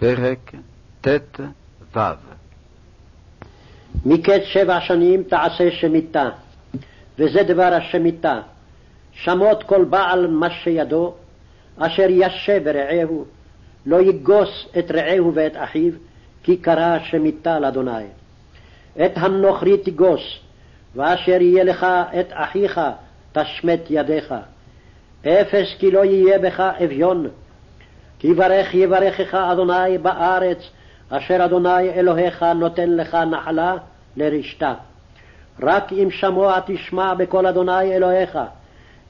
פרק ט"ו מקץ שבע שנים תעשה שמיטה, וזה דבר השמיטה. שמות כל בעל מה שידו, אשר ישה ברעהו, לא יגוס את רעהו ואת אחיו, כי קרא שמיטה לאדוני. את הנוכרי תגוס, ואשר יהיה לך את אחיך תשמט ידיך. אפס כי לא יהיה בך אביון, כי ברך יברכך אדוני בארץ, אשר אדוני אלוהיך נותן לך נחלה לרשתה. רק אם שמוע תשמע בקול אדוני אלוהיך,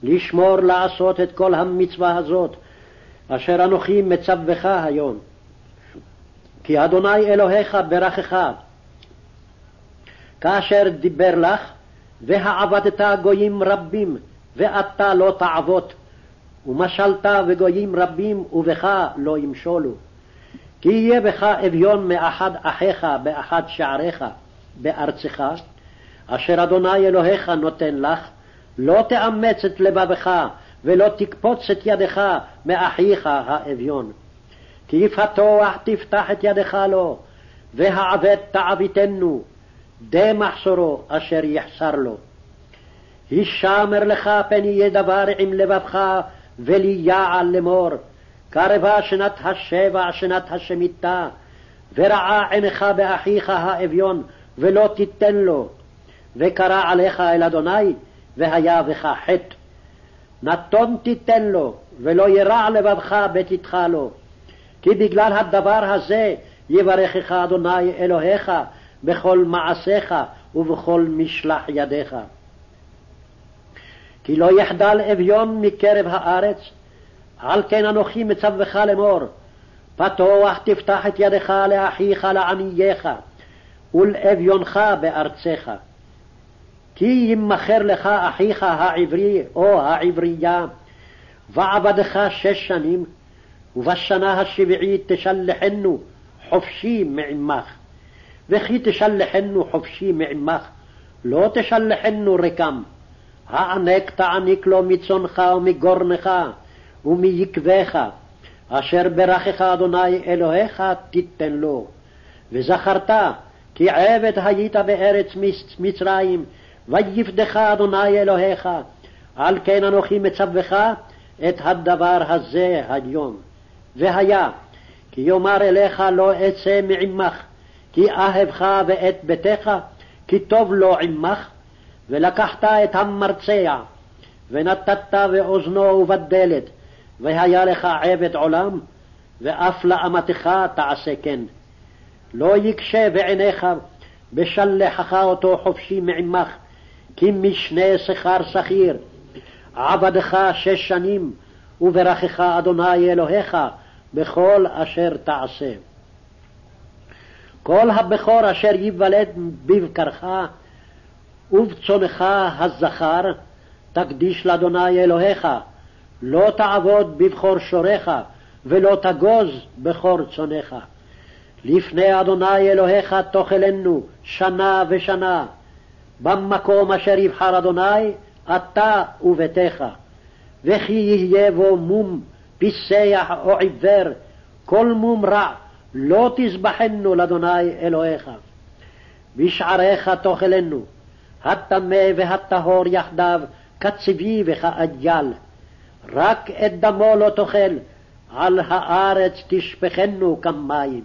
לשמור לעשות את כל המצווה הזאת, אשר אנוכי מצווך היום. כי אדוני אלוהיך ברכך, כאשר דיבר לך, והעבדת גויים רבים, ואתה לא תעבוד, ומשלת וגויים רבים, ובך לא ימשולו. כי יהיה בך אביון מאחד אחיך באחד שעריך בארצך, אשר אדוני אלוהיך נותן לך, לא תאמץ את לבבך, ולא תקפוץ את ידך מאחיך האביון. כי יפתוח תפתח את ידך לו, והעבד תעביתנו, די מחסורו אשר יחסר לו. הישמר לך פן יהיה דבר עם לבבך ולי יעל לאמור, קרבה שנת השבע, שנת השמיטה, ורעה עינך באחיך האביון, ולא תיתן לו, וקרא עליך אל אדוני, והיה בך חטא. נתון תיתן לו, ולא ירע לבבך בתתך לו. כי בגלל הדבר הזה יברכך אדוני אלוהיך בכל מעשיך ובכל משלח ידיך. כי לא יחדל אביון מקרב הארץ, על כן אנוכי מצווך לאמור, פתוח תפתח את ידך לאחיך לעניייך, ולאביונך בארצך. כי ימכר לך אחיך העברי או העברייה, ועבדך שש שנים, ובשנה השביעית תשלחנו חופשי מעמך. וכי תשלחנו חופשי מעמך, לא תשלחנו רקם. הענק תעניק לו מצונך ומגורנך ומיקבך, אשר ברכך אדוני אלוהיך תיתן לו. וזכרת כי עבד היית בארץ מצרים, ויפדך אדוני אלוהיך, על כן אנוכי מצווך את הדבר הזה היום. והיה, כי יאמר אליך לא אצא מעמך, כי אהבך ואת ביתך, כי טוב לו עמך, ולקחת את המרצע, ונתת באוזנו ובדלת, והיה לך עבד עולם, ואף לאמתך תעשה כן. לא יקשה בעיניך בשלחך אותו חופשי מעמך, כי משנה שכר שכיר. עבדך שש שנים, וברכך אדוני אלוהיך בכל אשר תעשה. כל הבכור אשר ייוולד בבקרך, ובצונך הזכר תקדיש לאדוני אלוהיך, לא תעבוד בבכור שורך, ולא תגוז בכור צונך. לפני אדוני אלוהיך תאכלנו שנה ושנה, במקום אשר יבחר אדוני, אתה וביתך. וכי יהיה בו מום, פיסח או עיוור, כל מום רע, לא תזבחנו לאדוני אלוהיך. בשעריך תאכלנו, הטמא והטהור יחדיו, כצבי וכאג'ל. רק את דמו לא תאכל, על הארץ תשפכנו כמים.